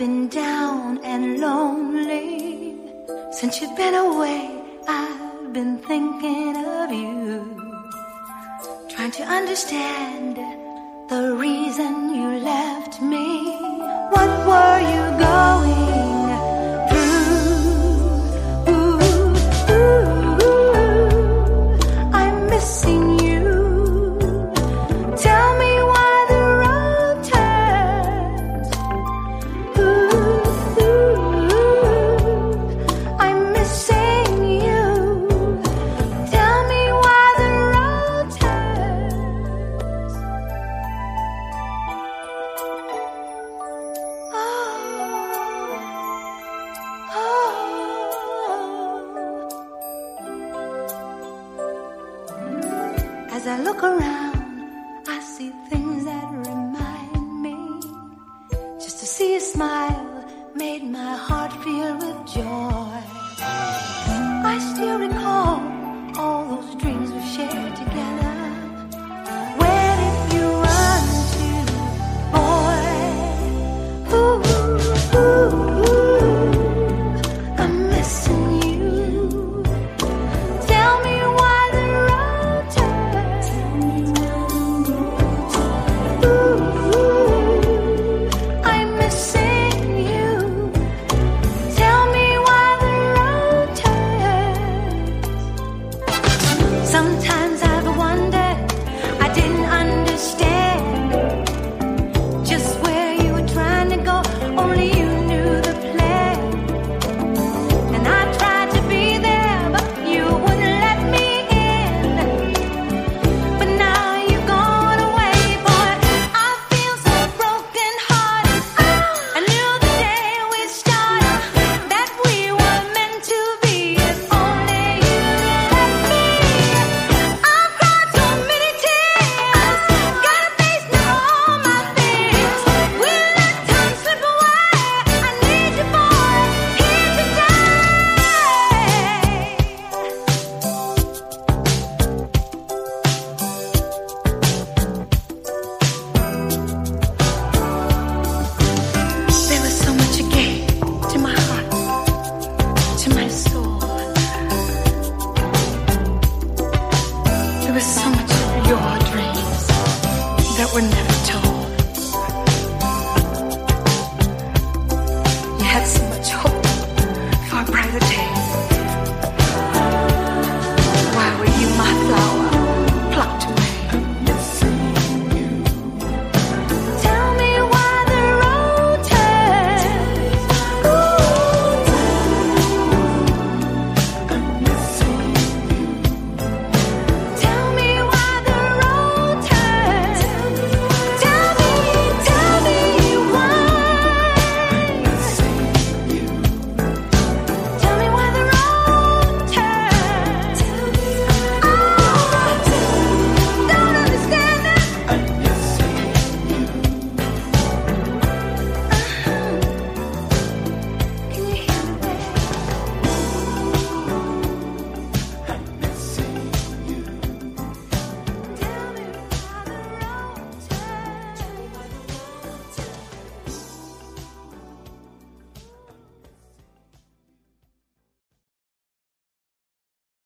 been down and lonely. Since you've been away, I've been thinking of you. Trying to understand the reason you left me. look around, I see things.